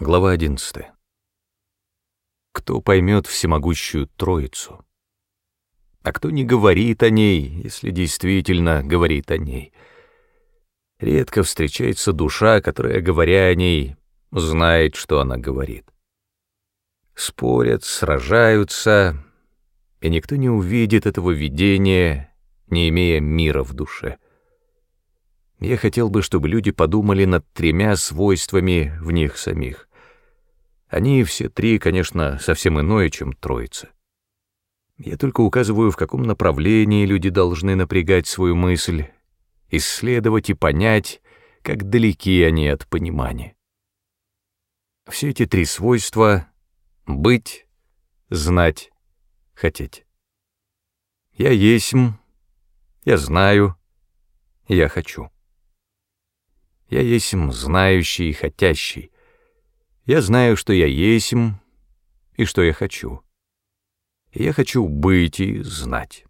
Глава 11. Кто поймет всемогущую Троицу? А кто не говорит о ней, если действительно говорит о ней? Редко встречается душа, которая, говоря о ней, знает, что она говорит. Спорят, сражаются, и никто не увидит этого видения, не имея мира в душе. Я хотел бы, чтобы люди подумали над тремя свойствами в них самих. Они все три, конечно, совсем иное, чем троица. Я только указываю, в каком направлении люди должны напрягать свою мысль, исследовать и понять, как далеки они от понимания. Все эти три свойства — быть, знать, хотеть. Я есмь, я знаю, я хочу. Я есмь знающий и хотящий, я знаю, что я есмь и что я хочу. я хочу быть и знать.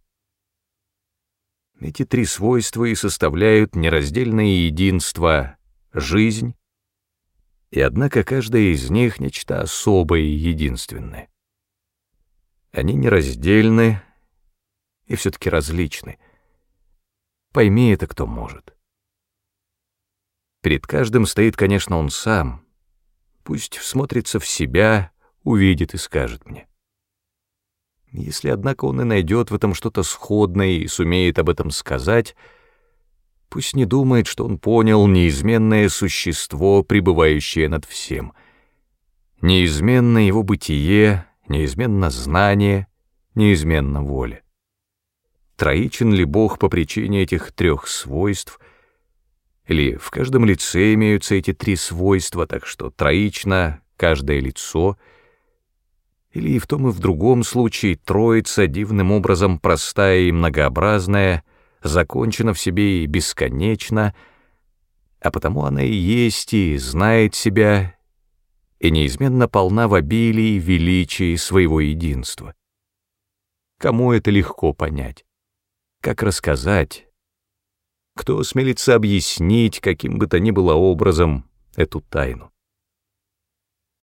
Эти три свойства и составляют нераздельное единство — жизнь, и однако каждая из них — нечто особое и единственное. Они нераздельны и все-таки различны. Пойми это кто может. Перед каждым стоит, конечно, он сам — Пусть всмотрится в себя, увидит и скажет мне. Если, однако, он и найдет в этом что-то сходное и сумеет об этом сказать, пусть не думает, что он понял неизменное существо, пребывающее над всем. Неизменно его бытие, неизменно знание, неизменно воля. Троичен ли Бог по причине этих трех свойств — или в каждом лице имеются эти три свойства, так что троично каждое лицо, или и в том и в другом случае троица дивным образом простая и многообразная, закончена в себе и бесконечна, а потому она и есть, и знает себя, и неизменно полна в обилии и величии своего единства. Кому это легко понять? Как рассказать? Кто осмелится объяснить каким бы то ни было образом эту тайну?